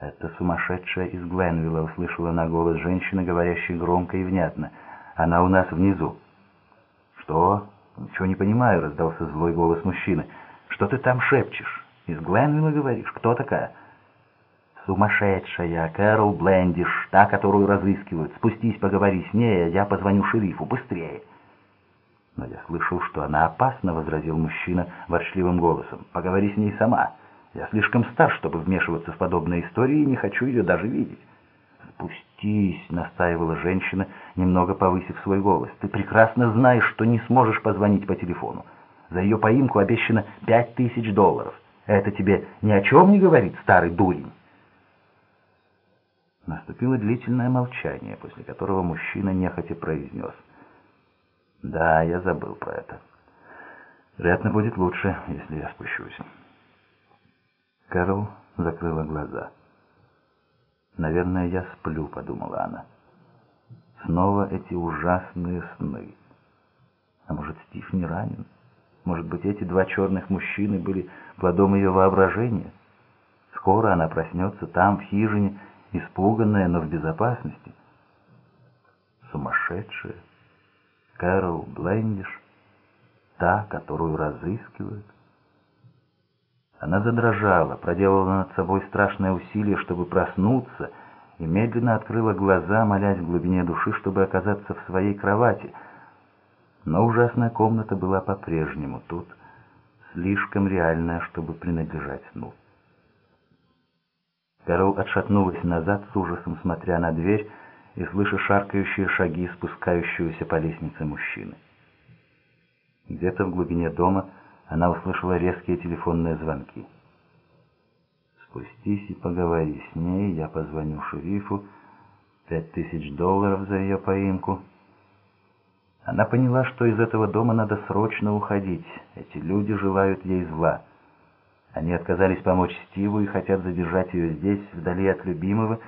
«Это сумасшедшая из Гленвилла», — услышала она голос женщины, говорящей громко и внятно. «Она у нас внизу». «Что? Ничего не понимаю», — раздался злой голос мужчины. «Что ты там шепчешь? Из Гленвилла говоришь? Кто такая?» «Сумасшедшая, Кэрол Блендиш, та, которую разыскивают. Спустись, поговори с ней, а я позвоню шерифу. Быстрее!» «Но я слышал, что она опасна», — возразил мужчина ворчливым голосом. «Поговори с ней сама». Я слишком стар, чтобы вмешиваться в подобные истории, и не хочу ее даже видеть. «Спустись», — настаивала женщина, немного повысив свой голос. «Ты прекрасно знаешь, что не сможешь позвонить по телефону. За ее поимку обещано пять тысяч долларов. Это тебе ни о чем не говорит, старый дурень?» Наступило длительное молчание, после которого мужчина нехотя произнес. «Да, я забыл про это. Вероятно, будет лучше, если я спущусь». Кэрол закрыла глаза. «Наверное, я сплю», — подумала она. «Снова эти ужасные сны. А может, Стив не ранен? Может быть, эти два черных мужчины были плодом ее воображения? Скоро она проснется там, в хижине, испуганная, но в безопасности. Сумасшедшая. Кэрол Блендиш, та, которую разыскивают. Она задрожала, проделала над собой страшное усилие, чтобы проснуться, и медленно открыла глаза, молясь в глубине души, чтобы оказаться в своей кровати. Но ужасная комната была по-прежнему тут, слишком реальная, чтобы принадлежать сну. Карол отшатнулась назад с ужасом, смотря на дверь и слыша шаркающие шаги спускающегося по лестнице мужчины. Где-то в глубине дома она услышала резкие телефонные звонки. «Спустись и поговори с ней, я позвоню шерифу. Пять тысяч долларов за ее поимку». Она поняла, что из этого дома надо срочно уходить. Эти люди желают ей зла. Они отказались помочь Стиву и хотят задержать ее здесь, вдали от любимого,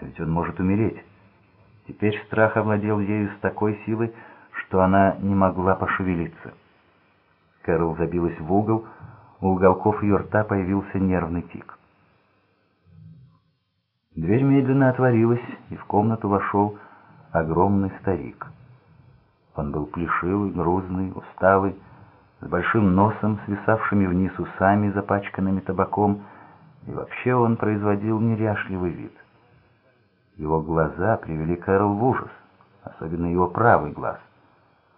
ведь он может умереть. Теперь страх овладел ею с такой силой, что она не могла пошевелиться. Кэрол забилась в угол, у уголков ее рта появился нервный тик. Дверь медленно отворилась, и в комнату вошел огромный старик. Он был плешивый, грузный, усталый, с большим носом, свисавшими вниз усами, запачканными табаком, и вообще он производил неряшливый вид. Его глаза привели Кэрол в ужас, особенно его правый глаз.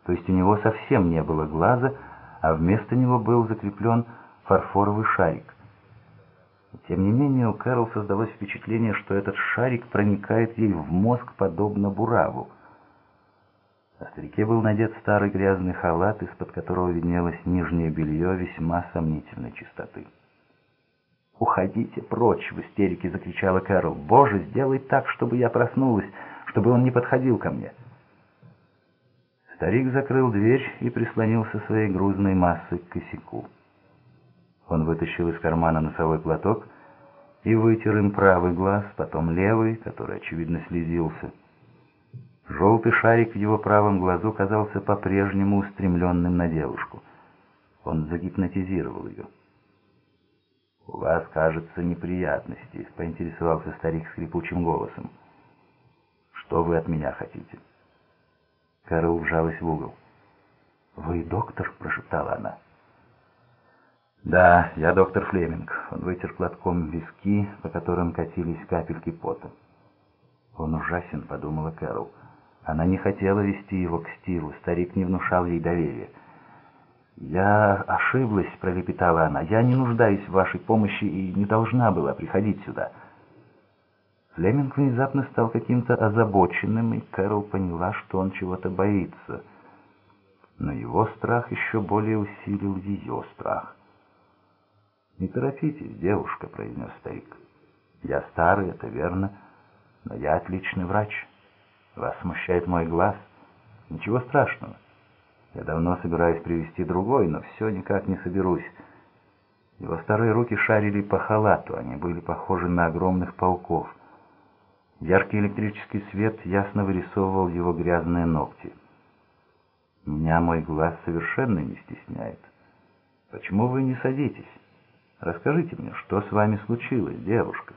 То есть у него совсем не было глаза, а вместо него был закреплен фарфоровый шарик. Тем не менее, у Кэрол создалось впечатление, что этот шарик проникает ей в мозг подобно бураву. На старике был надет старый грязный халат, из-под которого виднелось нижнее белье весьма сомнительной чистоты. «Уходите прочь!» — в истерике закричала Кэрол. «Боже, сделай так, чтобы я проснулась, чтобы он не подходил ко мне!» Старик закрыл дверь и прислонился своей грузной массой к косяку. Он вытащил из кармана носовой платок и вытер им правый глаз, потом левый, который, очевидно, слезился. Желтый шарик в его правом глазу казался по-прежнему устремленным на девушку. Он загипнотизировал ее. «У вас, кажется, неприятности», — поинтересовался старик скрипучим голосом. «Что вы от меня хотите?» Кэрол вжалась в угол. «Вы доктор?» — прошептала она. «Да, я доктор Флеминг». Он вытер платком виски, по которым катились капельки пота. «Он ужасен», — подумала Кэрол. Она не хотела вести его к Стиву, старик не внушал ей доверия. «Я ошиблась», — пролепетала она. «Я не нуждаюсь в вашей помощи и не должна была приходить сюда». Флеминг внезапно стал каким-то озабоченным, и Кэрол поняла, что он чего-то боится. Но его страх еще более усилил ее страх. «Не торопитесь, девушка», — произнес старик. «Я старый, это верно, но я отличный врач. Вас смущает мой глаз. Ничего страшного. Я давно собираюсь привести другой, но все никак не соберусь». Его старые руки шарили по халату, они были похожи на огромных пауков — Яркий электрический свет ясно вырисовывал его грязные ногти. Меня мой глаз совершенно не стесняет. Почему вы не садитесь? Расскажите мне, что с вами случилось, девушка?»